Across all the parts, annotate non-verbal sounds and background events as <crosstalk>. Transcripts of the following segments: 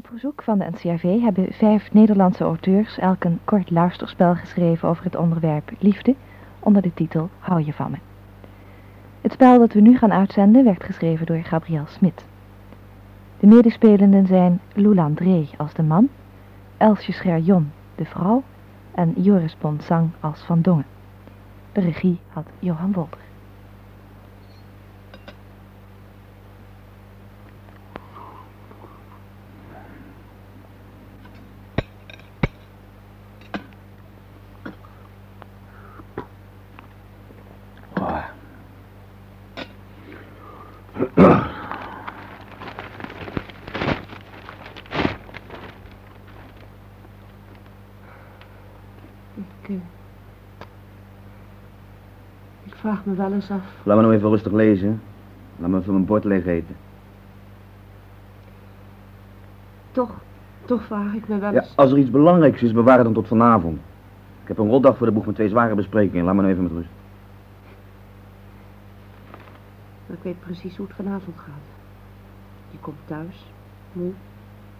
Op verzoek van de NCRV hebben vijf Nederlandse auteurs elk een kort luisterspel geschreven over het onderwerp liefde onder de titel Hou je van me. Het spel dat we nu gaan uitzenden werd geschreven door Gabriel Smit. De medespelenden zijn Loulan Dree als de man, Elsje Scherjon de vrouw en Joris Bonsang als Van Dongen. De regie had Johan Wolter. Vraag me wel eens af. Laat me nou even rustig lezen. Laat me even mijn bord leeg eten. Toch, toch vraag ik me wel Ja, eens. als er iets belangrijks is, bewaar het dan tot vanavond. Ik heb een rotdag voor de boeg met twee zware besprekingen. Laat me nou even met rust. Maar ik weet precies hoe het vanavond gaat. Je komt thuis, moe.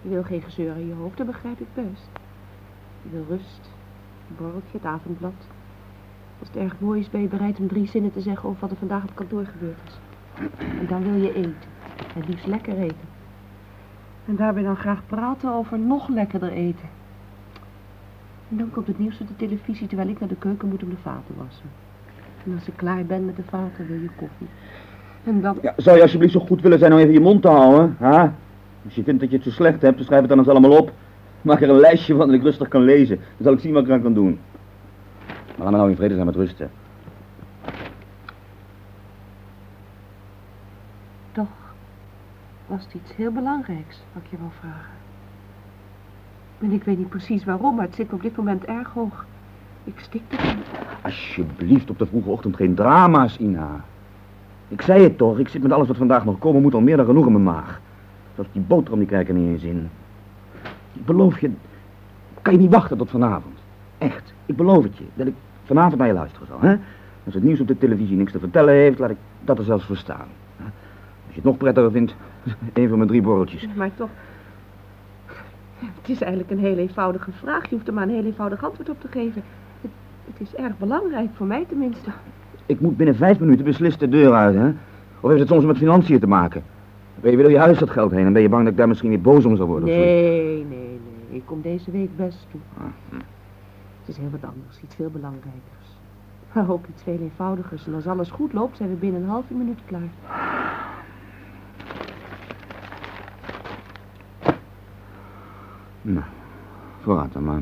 Je wil geen gezeur in je hoofd, dat begrijp ik best. Je wil rust, een borreltje, het avondblad. Als het erg mooi is, ben je bereid om drie zinnen te zeggen over wat er vandaag op kantoor gebeurd is. En dan wil je eten. En liefst lekker eten. En daarbij dan graag praten over nog lekkerder eten. En dan komt het nieuws op de televisie terwijl ik naar de keuken moet om de vaten wassen. En als ik klaar ben met de vaten, wil je koffie. En dan... Ja, zou je alsjeblieft zo goed willen zijn om even je mond te houden, hè? Als je vindt dat je het zo slecht hebt, dan schrijf het dan eens allemaal op. Maak er een lijstje van dat ik rustig kan lezen. Dan zal ik zien wat ik eraan kan doen. Maar laat me nou in vrede zijn met rust, hè. Toch was het iets heel belangrijks wat ik je wil vragen. En ik weet niet precies waarom, maar het zit me op dit moment erg hoog. Ik stik ervan. Alsjeblieft, op de vroege ochtend geen drama's, Ina. Ik zei het toch, ik zit met alles wat vandaag nog komen moet al meer dan genoeg in mijn maag. Zelfs die boterham die krijg ik er niet eens in. Ik beloof je, kan je niet wachten tot vanavond. Echt, ik beloof het je, dat ik vanavond naar je luisteren zal, hè? Als het nieuws op de televisie niks te vertellen heeft, laat ik dat er zelfs voor staan. Als je het nog prettiger vindt, <laughs> een van mijn drie borreltjes. Maar toch... Het is eigenlijk een heel eenvoudige vraag. Je hoeft er maar een heel eenvoudig antwoord op te geven. Het, het is erg belangrijk, voor mij tenminste. Ik moet binnen vijf minuten beslist de deur uit, hè? Of heeft het soms met financiën te maken? Ben je weer door je huis dat geld heen en ben je bang dat ik daar misschien weer boos om zal worden? Nee, nee, nee. Ik kom deze week best toe. Ah, hm. Het is heel wat anders, iets veel belangrijkers. Maar ook iets veel eenvoudigers. En als alles goed loopt, zijn we binnen een halve minuut klaar. Nou, vooruit dan maar.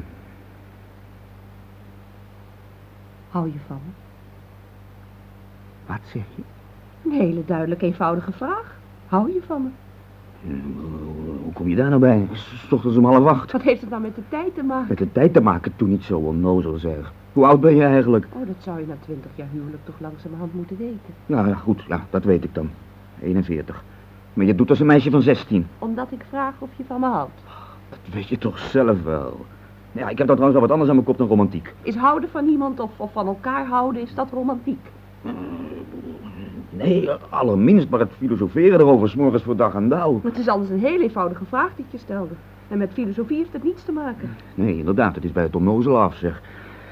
Hou je van me? Wat zeg je? Een hele duidelijk eenvoudige vraag. Hou je van me? Hm, Hoe kom je daar nou bij? 's ochtends om half acht. Wat heeft het nou met de tijd te maken? Met de tijd te maken, toen niet zo onnozel zeg. Hoe oud ben je eigenlijk? Oh, dat zou je na twintig jaar huwelijk toch langzamerhand moeten weten. Nou ja, goed, ja, dat weet ik dan. 41. Maar je doet als een meisje van 16. Omdat ik vraag of je van me houdt. Dat weet je toch zelf wel. Ja, ik heb dan trouwens al wat anders aan mijn kop dan romantiek. Is houden van iemand of, of van elkaar houden, is dat romantiek? Nee, allerminst, maar het filosoferen erover, 's morgens voor dag en dauw. Maar het is anders een heel eenvoudige vraag die ik je stelde. En met filosofie heeft het niets te maken. Nee, inderdaad, het is bij het onnozel af, zeg.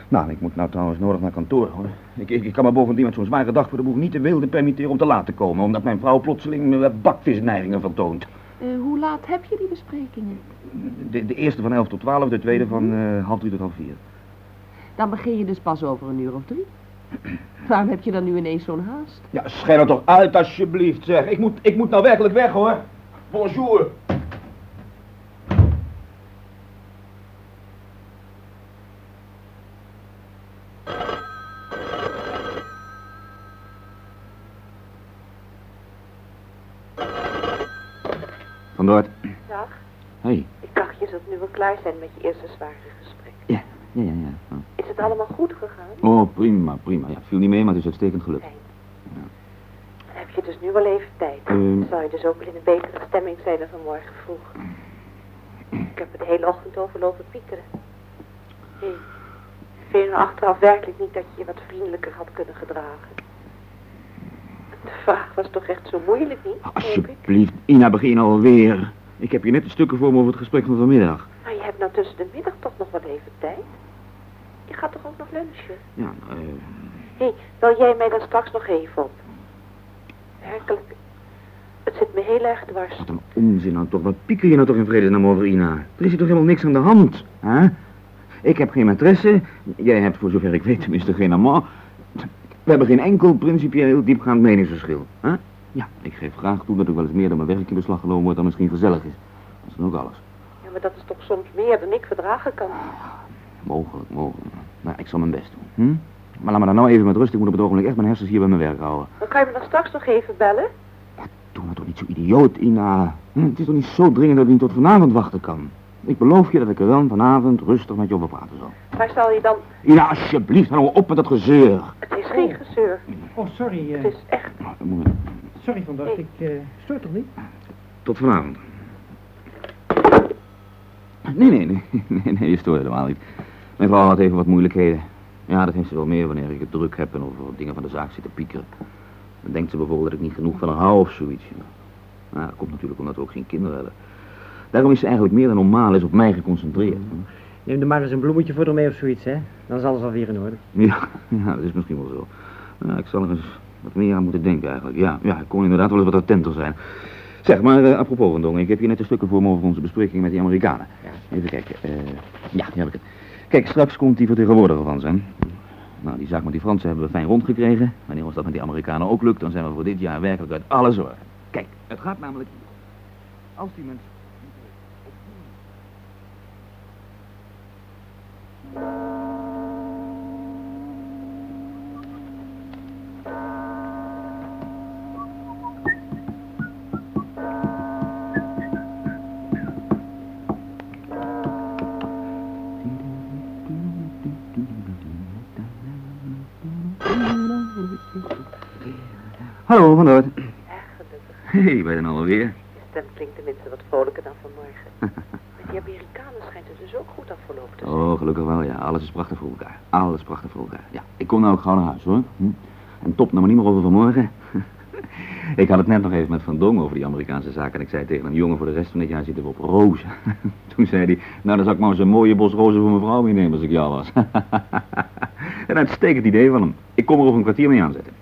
Nou, ik moet nou trouwens nodig naar kantoor, hoor. Ik, ik, ik kan me bovendien met zo'n zware dag voor de boeg niet de wilde permitteren om te laat te komen, omdat mijn vrouw plotseling eh, bakvisneigingen vertoont. Eh, hoe laat heb je die besprekingen? De, de eerste van 11 tot 12, de tweede van eh, half drie tot half vier. Dan begin je dus pas over een uur of drie. Waarom heb je dan nu ineens zo'n haast? Ja, schijn er toch uit, alsjeblieft, zeg. Ik moet, ik moet nou werkelijk weg, hoor. Bonjour. Van Doort. Dag, Hey. ik dacht je zult nu wel klaar zijn met je eerste zware gesprek. Ja, ja, ja. ja. Is het allemaal goed gegaan? Oh, prima, prima. Ja, het viel niet mee, maar het is uitstekend gelukt. Heb je dus nu wel even tijd? Ehm. Zou je dus ook wel in een betere stemming zijn dan vanmorgen vroeg? Ik heb er de hele ochtend over lopen piekeren. Hé, vind je nou achteraf werkelijk niet dat je je wat vriendelijker had kunnen gedragen? De vraag was toch echt zo moeilijk, niet? Alsjeblieft, Ina, begin alweer. Ik heb hier net de stukken voor me over het gesprek van vanmiddag. Maar je hebt nou tussen de middag toch nog wel even tijd? Gaat toch ook nog lunchen? Ja, eh... Hé, hey, bel jij mij dan straks nog even op? Werkelijk, het zit me heel erg dwars. Wat een onzin nou toch. Wat pieker je nou toch in vredesnaam over, Ina? Er is hier toch helemaal niks aan de hand, hè? Ik heb geen maîtresse. Jij hebt, voor zover ik weet, tenminste geen amant. We hebben geen enkel principieel diepgaand meningsverschil, hè? Ja, ik geef graag toe dat ik wel eens meer dan mijn werk in beslag genomen wordt dan misschien gezellig is. Dat is dan ook alles. Ja, maar dat is toch soms meer dan ik verdragen kan. Mogelijk, mogelijk. Maar ik zal mijn best doen, hm? Maar laat me dan nou even met rust. Ik moet op het ogenblik echt mijn hersens hier bij mijn werk houden. Dan kan je me dan straks nog even bellen? Doe nou toch niet zo idioot, Ina. Hm? Het is toch niet zo dringend dat ik niet tot vanavond wachten kan. Ik beloof je dat ik er dan vanavond rustig met je over praten zal. Waar zal je dan... Ina, alsjeblieft, hou nou op met dat gezeur. Het is geen gezeur. Oh, sorry. Het eh, is echt... Nou, moet sorry Van Dorst, ik eh stoor toch niet? Tot vanavond. Nee, nee, nee, <laughs> nee, nee, je stoort helemaal niet. Mijn vrouw had even wat moeilijkheden. Ja, dat heeft ze wel meer wanneer ik het druk heb en over dingen van de zaak zit te piekeren. Dan denkt ze bijvoorbeeld dat ik niet genoeg van haar hou of zoiets. Nou, dat komt natuurlijk omdat we ook geen kinderen hebben. Daarom is ze eigenlijk meer dan normaal eens op mij geconcentreerd. Neem er maar eens een bloemetje voor haar mee of zoiets, hè? Dan is alles alweer in orde. Ja, <laughs> ja, dat is misschien wel zo. Ja, ik zal er eens wat meer aan moeten denken eigenlijk. Ja, ja, ik kon inderdaad wel eens wat attenter zijn. Zeg, maar eh, apropos van Dongen, ik heb hier net de stukken voor me over onze bespreking met die Amerikanen. Even kijken. eh, ja, hier heb ik het. Kijk, straks komt die vertegenwoordiger van zijn. Nou, die zaak met die Fransen hebben we fijn rondgekregen. Wanneer ons dat met die Amerikanen ook lukt, dan zijn we voor dit jaar werkelijk uit alle zorgen. Kijk, het gaat namelijk. Als die mensen... Hallo, Van Noord. Gelukkig. Hé, hey, ben je er alweer? Je stem klinkt tenminste wat vrolijker dan vanmorgen. Met die Amerikanen schijnt het dus ook goed afgelopen te zijn. Oh, gelukkig wel, ja. Alles is prachtig voor elkaar. Alles prachtig voor elkaar. Ja, ik kom nou ook gauw naar huis, hoor. Hm? En top, nou maar niet meer over vanmorgen. <laughs> ik had het net nog even met Van Dong over die Amerikaanse zaak. En ik zei tegen hem, jongen, voor de rest van dit jaar zitten we op rozen. <laughs> Toen zei hij, nou dan zou ik maar eens een mooie bos rozen voor mijn vrouw meenemen als ik jou was. <laughs> een uitstekend idee van hem. Ik kom er over een kwartier mee aanzetten.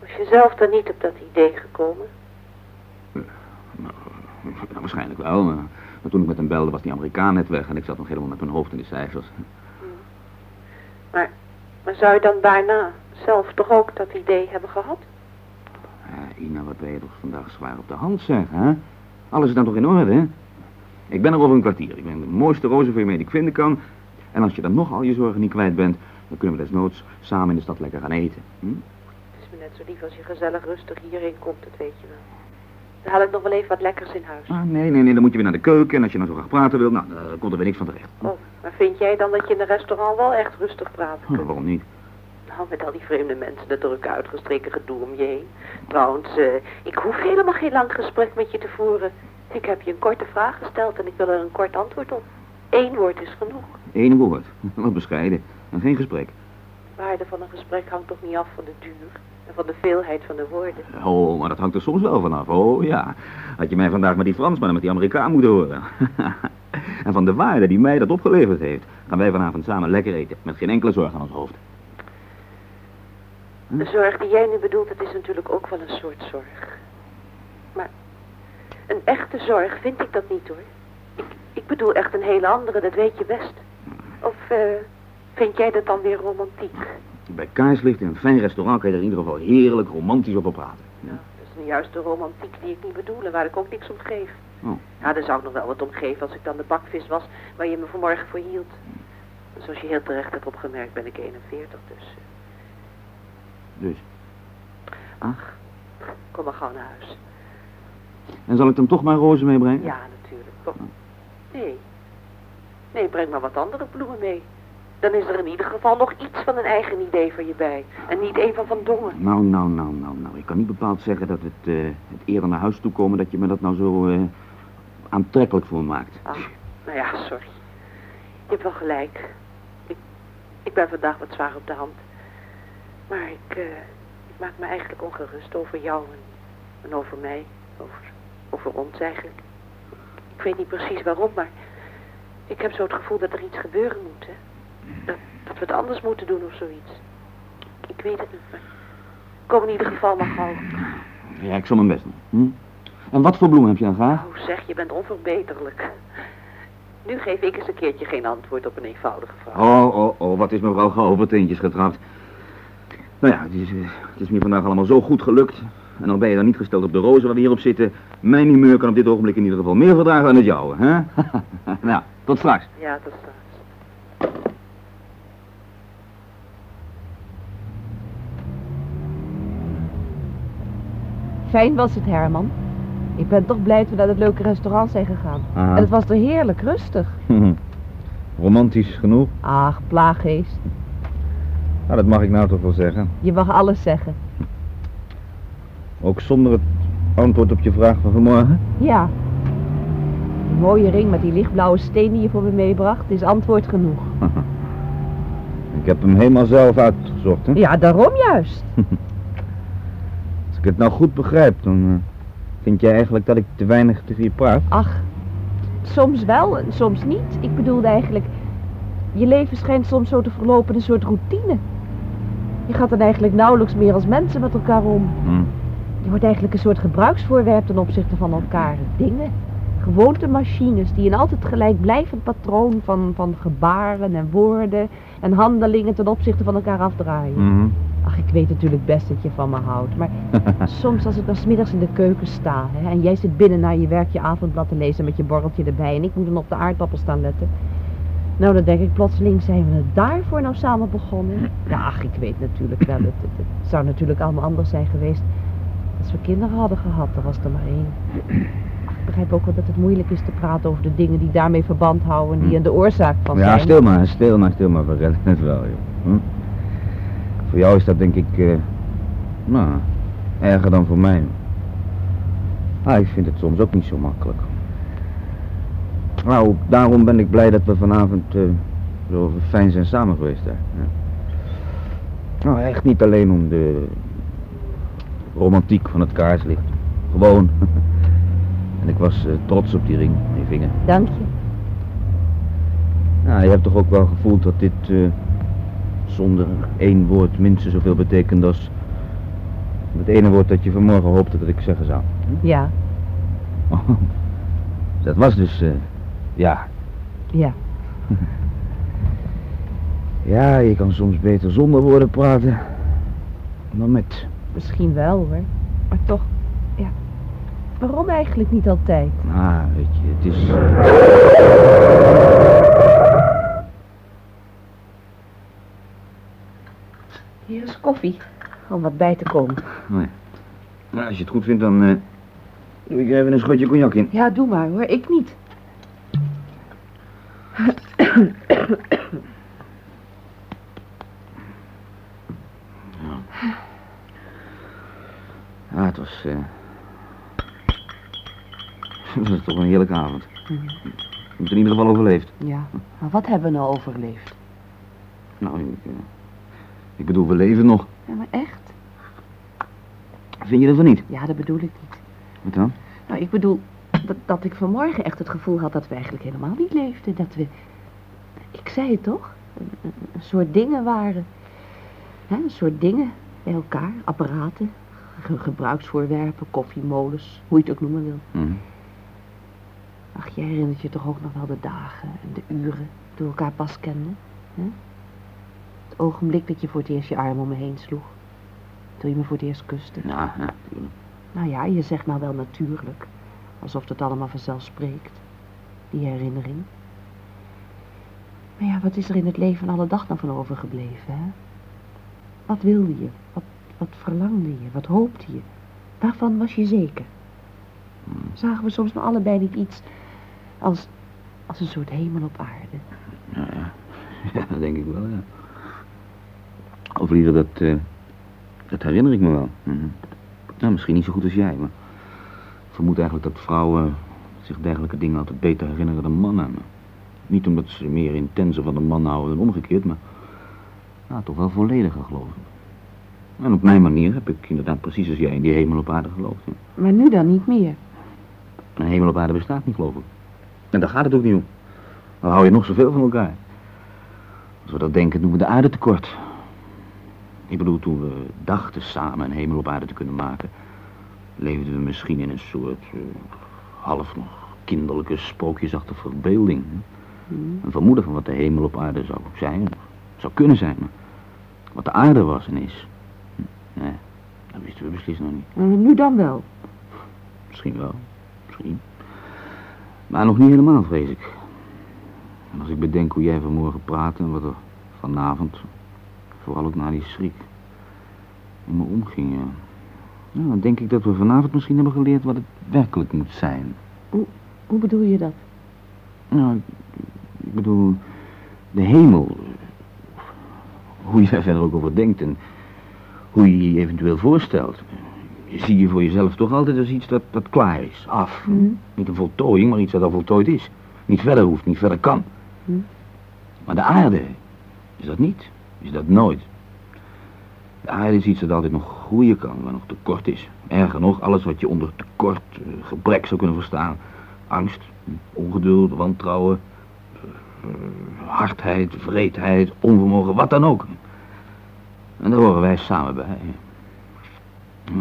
Was je zelf dan niet op dat idee gekomen? Nou, waarschijnlijk wel, maar, maar toen ik met hem belde was die Amerikaan net weg en ik zat nog helemaal met mijn hoofd in de cijfers. Maar, maar zou je dan daarna zelf toch ook dat idee hebben gehad? Ina, wat ben je toch vandaag zwaar op de hand, zeg, hè? Alles is dan toch in orde, hè? Ik ben er over een kwartier. Ik ben de mooiste rozen voor je mee die ik vinden kan. En als je dan nog al je zorgen niet kwijt bent, dan kunnen we desnoods samen in de stad lekker gaan eten. Hm? Zo lief als je gezellig rustig hierheen komt, dat weet je wel. Dan haal ik nog wel even wat lekkers in huis. Ah, nee, nee, nee, dan moet je weer naar de keuken. En als je nou zo graag praten wilt, nou, dan komt er weer niks van terecht. Oh, maar vind jij dan dat je in een restaurant wel echt rustig praten Hm, waarom niet? Nou, met al die vreemde mensen, dat druk uitgestreken gedoe om je heen. Trouwens, eh, ik hoef helemaal geen lang gesprek met je te voeren. Ik heb je een korte vraag gesteld en ik wil er een kort antwoord op. Eén woord is genoeg. Eén woord. <laughs> Wat bescheiden. En geen gesprek. De waarde van een gesprek hangt toch niet af van de duur van de veelheid van de woorden. Oh, maar dat hangt er soms wel vanaf. Oh, ja. Had je mij vandaag met die Fransman en met die Amerikaan moeten horen. <laughs> en van de waarde die mij dat opgeleverd heeft, gaan wij vanavond samen lekker eten. Met geen enkele zorg aan ons hoofd. De zorg die jij nu bedoelt, dat is natuurlijk ook wel een soort zorg. Maar een echte zorg vind ik dat niet hoor. Ik, ik bedoel echt een hele andere, dat weet je best. Of eh, vind jij dat dan weer romantiek? Bij kaarslicht in een fijn restaurant kan je er in ieder geval heerlijk romantisch op praten. Nou, dat is nu juist de romantiek die ik niet bedoel en waar ik ook niks om geef. Oh. Ja, daar zou ik nog wel wat om geven als ik dan de bakvis was waar je me vanmorgen voor hield. Zoals je heel terecht hebt opgemerkt ben ik 41, dus... eh, Dus. Ach, kom maar gauw naar huis. En zal ik dan toch maar rozen meebrengen? Ja, natuurlijk. Kom. Nee. Nee, breng maar wat andere bloemen mee. Dan is er in ieder geval nog iets van een eigen idee voor je bij. En niet een van Van Dongen. Nou, nou, nou, nou, nou. Ik kan niet bepaald zeggen dat het, eh, het eerder naar huis toe komen dat je me dat nou zo eh, aantrekkelijk voor maakt. Ah, nou ja, sorry. Je hebt wel gelijk. Ik, ik ben vandaag wat zwaar op de hand. Maar ik, eh, ik maak me eigenlijk ongerust over jou en, en over mij. Over, over ons eigenlijk. Ik weet niet precies waarom, maar ik heb zo het gevoel dat er iets gebeuren moet, hè. Dat, dat we het anders moeten doen of zoiets. Ik weet het niet, maar kom in ieder geval maar gauw. Ja, ik zal mijn best doen. Hm? En wat voor bloem heb je dan graag? Oh, zeg, je bent onverbeterlijk. Nu geef ik eens een keertje geen antwoord op een eenvoudige vraag. Oh, oh, oh, wat is mevrouw Gauw op teentjes getrapt. Nou ja, het is, eh, het is me vandaag allemaal zo goed gelukt. En dan ben je dan niet gesteld op de rozen waar we hier op zitten. Mijn humeur kan op dit ogenblik in ieder geval meer verdragen dan het jouwe, hè? <laughs> nou, tot straks. Ja, tot straks. Fijn was het, Herman. Ik ben toch blij dat we naar het leuke restaurant zijn gegaan. Aha. En het was er heerlijk rustig. <laughs> Romantisch genoeg? Ach, plaaggeest. Nou, dat mag ik nou toch wel zeggen. Je mag alles zeggen. Ook zonder het antwoord op je vraag van vanmorgen? Ja. Die mooie ring met die lichtblauwe steen die je voor me meebracht is antwoord genoeg. <laughs> Ik heb hem helemaal zelf uitgezocht, hè? Ja, daarom juist. <laughs> Ik het nou goed begrijp, dan eh, vind jij eigenlijk dat ik te weinig tegen je praat? Ach, soms wel en soms niet. Ik bedoelde eigenlijk, je leven schijnt soms zo te verlopen een soort routine. Je gaat dan eigenlijk nauwelijks meer als mensen met elkaar om. Hm. Je wordt eigenlijk een soort gebruiksvoorwerp ten opzichte van elkaar. Dingen, gewoontemachines die een altijd gelijkblijvend patroon van, van gebaren en woorden en handelingen ten opzichte van elkaar afdraaien. Mhm. Ach, ik weet natuurlijk best dat je van me houdt, maar <laughs> soms als ik dan 's middags in de keuken sta hè, en jij zit binnen naar je werk je avondblad te lezen met je borreltje erbij en ik moet dan op de aardappel staan letten. Nou, dan denk ik plotseling, zijn we daarvoor nou samen begonnen? Ja, ach, ik weet natuurlijk wel, het, het, het zou natuurlijk allemaal anders zijn geweest als we kinderen hadden gehad, er was er maar één. Ik begrijp ook wel dat het moeilijk is te praten over de dingen die daarmee verband houden en die er de oorzaak van Ja, zijn. stil maar, stil maar, stil maar. We redden het wel, joh. Hm? Voor jou is dat denk ik, eh, nou, erger dan voor mij. Ah, ik vind het soms ook niet zo makkelijk. Nou, daarom ben ik blij dat we vanavond eh, zo fijn zijn samen geweest daar. Ja. Nou, echt niet alleen om de romantiek van het kaarslicht. Gewoon. <laughs> en ik was eh, trots op die ring, die vinger. Dank je. Ja, je hebt toch ook wel gevoeld dat dit eh, zonder één woord minstens zoveel betekent als het ene woord dat je vanmorgen hoopte dat ik zeggen zou. Ja, <laughs> dat was dus, eh, ja. ja. <laughs> Ja, je kan soms beter zonder woorden praten dan met. Misschien wel hoor. Maar toch. Waarom eigenlijk niet altijd? Ah, weet je, het is... Hier is koffie. Om wat bij te komen. Ja. Nou, als je het goed vindt, dan eh, doe ik er even een schotje cognac in. Ja, doe maar hoor. Ik niet. Ah, het was... eh <laughs> het was toch een heerlijke avond. Je hebt het in ieder geval overleefd. Ja. Maar wat hebben we nou overleefd? Nou, ik, eh, ik bedoel, we leven nog. Ja, maar echt? Vind je dat van niet? Ja, dat bedoel ik niet. Wat dan? Nou, ik bedoel dat, dat ik vanmorgen echt het gevoel had dat we eigenlijk helemaal niet leefden. Dat we, ik zei het toch, een, soort dingen waren. Hè, een soort dingen bij elkaar, apparaten, ge- gebruiksvoorwerpen, koffiemolens, hoe je het ook noemen wil. Mhm. Ach, jij herinnert je toch ook nog wel de dagen en de uren toen we elkaar pas kenden? Hè? Het ogenblik dat je voor het eerst je arm om me heen sloeg. Toen je me voor het eerst kuste. Ja. Nou ja, je zegt nou wel natuurlijk. Alsof het allemaal vanzelf spreekt. Die herinnering. Maar ja, wat is er in het leven alle dag nou van overgebleven, hè? Wat wilde je? Wat, wat verlangde je? Wat hoopte je? Waarvan was je zeker? Zagen we soms nou allebei niet iets als, als een soort hemel op aarde? Ja, ja. <laughs> ja, dat denk ik wel, ja. Of liever, dat, eh, dat herinner ik me wel. Mhm. Nou, misschien niet zo goed als jij, maar... Ik vermoed eigenlijk dat vrouwen zich dergelijke dingen altijd beter herinneren dan mannen. Niet omdat ze meer intenser van de man houden dan omgekeerd, maar... Nou, toch wel vollediger, geloof ik. En op mijn manier heb ik inderdaad precies als jij in die hemel op aarde geloofd. ja. Maar nu dan niet meer. Een hemel op aarde bestaat niet, geloof ik. En daar gaat het ook niet om. Dan hou je nog zoveel van elkaar. Als we dat denken, doen we de aarde tekort. Ik bedoel, toen we dachten samen een hemel op aarde te kunnen maken... leefden we misschien in een soort eh, half nog kinderlijke sprookjesachtige verbeelding. Hmm. Een vermoeden van wat de hemel op aarde zou zijn, zou kunnen zijn. Maar wat de aarde was en is, hm, nee, dat wisten we beslist nog niet. En nu dan wel. Misschien wel, misschien. Maar nog niet helemaal, vrees ik. En als ik bedenk hoe jij vanmorgen praatte en wat er vanavond, vooral ook na die schrik, in me omging, ja. Nou, dan denk ik dat we vanavond misschien hebben geleerd wat het werkelijk moet zijn. Hoe bedoel je dat? Nou, ik- ik bedoel, de hemel. Hoe je daar verder ook over denkt en hoe je je eventueel voorstelt. Je zie je voor jezelf toch altijd als iets dat, dat klaar is, af. Hmm. Niet een voltooiing, maar iets dat al voltooid is. Niet verder hoeft, niet verder kan. Hm. Maar de aarde is dat niet. Is dat nooit. De aarde is iets dat altijd nog groeien kan, maar nog tekort is. Erger nog, alles wat je onder tekort, eh, gebrek zou kunnen verstaan. Angst, ongeduld, wantrouwen, eh, hardheid, vreedheid, onvermogen, wat dan ook. En daar horen wij samen bij. Ja.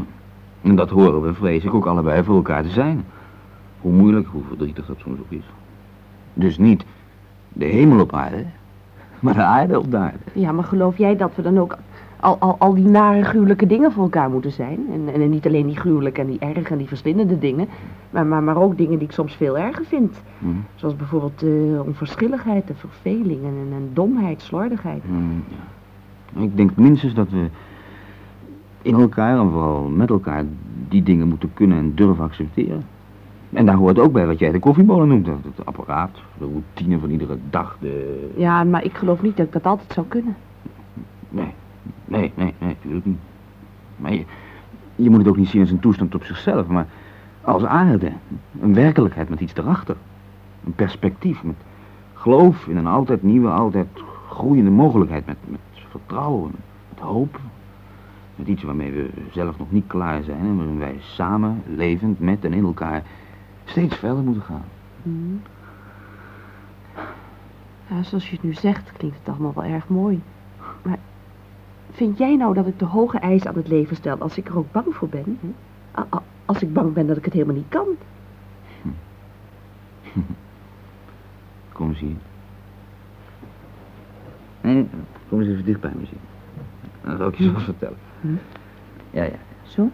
En dat horen we, vrees ik, ook allebei voor elkaar te zijn. Hoe moeilijk, hoe verdrietig dat soms ook is. Dus niet de hemel op aarde, maar de aarde op de aarde. Ja, maar geloof jij dat we dan ook al, al, al die nare gruwelijke dingen voor elkaar moeten zijn? En, en niet alleen die gruwelijke en die erge en die verslindende dingen, maar, maar, maar ook dingen die ik soms veel erger vind. Hm. Zoals bijvoorbeeld eh, onverschilligheid, de verveling en, en, en domheid, slordigheid. Hmm, ja. Ik denk minstens dat we in elkaar en vooral met elkaar die dingen moeten kunnen en durven accepteren. En daar hoort ook bij wat jij de koffiemolen noemt. dat Het apparaat, de routine van iedere dag, de... Ja, maar ik geloof niet dat ik dat altijd zou kunnen. Nee, nee, nee, nee, natuurlijk niet. Maar je, je moet het ook niet zien als een toestand op zichzelf, maar als aarde. Een werkelijkheid met iets erachter. Een perspectief met geloof in een altijd nieuwe, altijd groeiende mogelijkheid. Met, met vertrouwen, met hoop. Met iets waarmee we zelf nog niet klaar zijn en waarin wij samen, levend, met en in elkaar, steeds verder moeten gaan. Mhm. Ja, zoals je het nu zegt, klinkt het allemaal wel erg mooi. Maar vind jij nou dat ik te hoge eisen aan het leven stel als ik er ook bang voor ben? a- Als ik bang ben dat ik het helemaal niet kan? <laughs> Kom eens hier. Nee, kom eens even dicht bij me zitten. Dan zal ik je zo <laughs> vertellen. Hm. Ja, ja. Zo?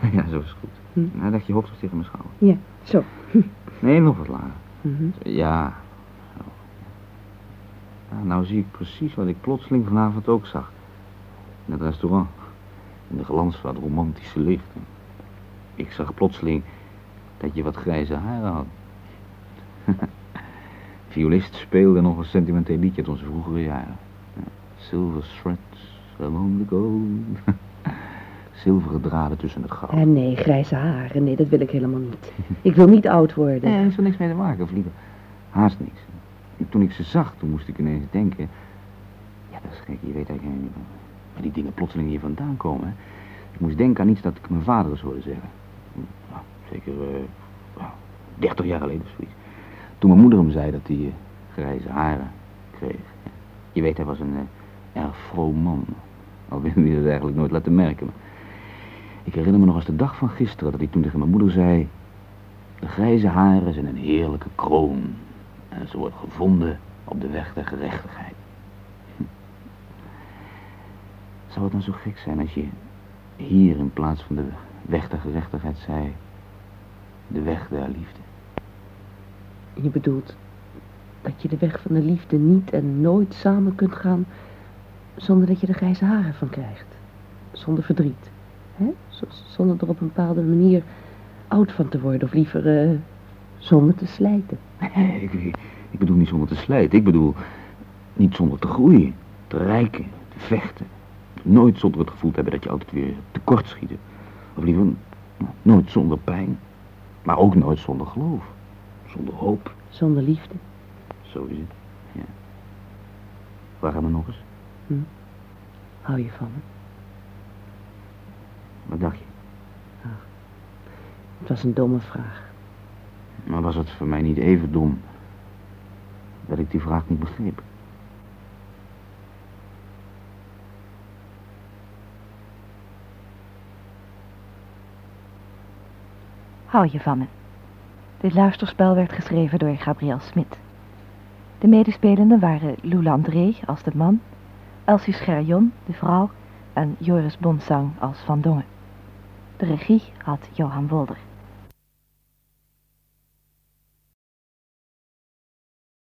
<laughs> Ja, zo is goed. Hm. Nou, leg je hoofd tegen mijn schouder. Ja, zo. <laughs> Nee, nog wat lager. Mhm. Ja. Nou zie ik precies wat ik plotseling vanavond ook zag. In het restaurant. In de glans van het romantische licht. Ik zag plotseling dat je wat grijze haren had. <laughs> Violist speelde nog een sentimenteel liedje uit onze vroegere jaren. Ja, Silver threads along the gold. Zilveren draden tussen het goud. Eh, nee, grijze haren. Nee, dat wil ik helemaal niet. Ik wil niet oud worden. Nee, daar heeft er niks mee te maken, of liever haast niks. En Toen ik ze zag, toen moest ik ineens denken... Ja, dat is gek, je weet eigenlijk niet waar die dingen plotseling hier vandaan komen. Hè? Ik moest denken aan iets dat ik mijn vader eens hoorde zeggen. Nou, zeker eh, nou, 30 jaar geleden of zoiets. Toen mijn moeder hem zei dat hij eh, grijze haren kreeg. Je weet, hij was een eh, erg vroom man. Al wilde hij dat eigenlijk nooit laten merken. Maar ik herinner me nog als de dag van gisteren dat hij toen tegen mijn moeder zei... De grijze haren zijn een heerlijke kroon. En ze wordt gevonden op de weg der gerechtigheid. Hm. Zou het nou zo gek zijn als je hier in plaats van de weg der gerechtigheid zei... De weg der liefde. Je bedoelt dat je de weg van de liefde niet en nooit samen kunt gaan zonder dat je er grijze haren van krijgt. Zonder verdriet. Hè? Zonder er op een bepaalde manier oud van te worden of liever eh, zonder te slijten. Nee, ik, bedoel niet zonder te slijten. Ik bedoel niet zonder te groeien, te rijken, te vechten. Nooit zonder het gevoel te hebben dat je altijd weer tekort schiet. Of liever nooit zonder pijn. Maar ook nooit zonder geloof. Zonder hoop. Zonder liefde. Zo is het. Ja. Waar gaan we nog eens? Hou je van me? Wat dacht je? Het was een domme vraag. was het voor mij niet even dom dat ik die vraag niet begreep. Hou je van me. Dit luisterspel werd geschreven door Gabriel Smit. De medespelenden waren Lou Landré als de man, Elsie Scherjon, de vrouw en Joris Bonsang als Van Dongen. De regie had Johan Wolder.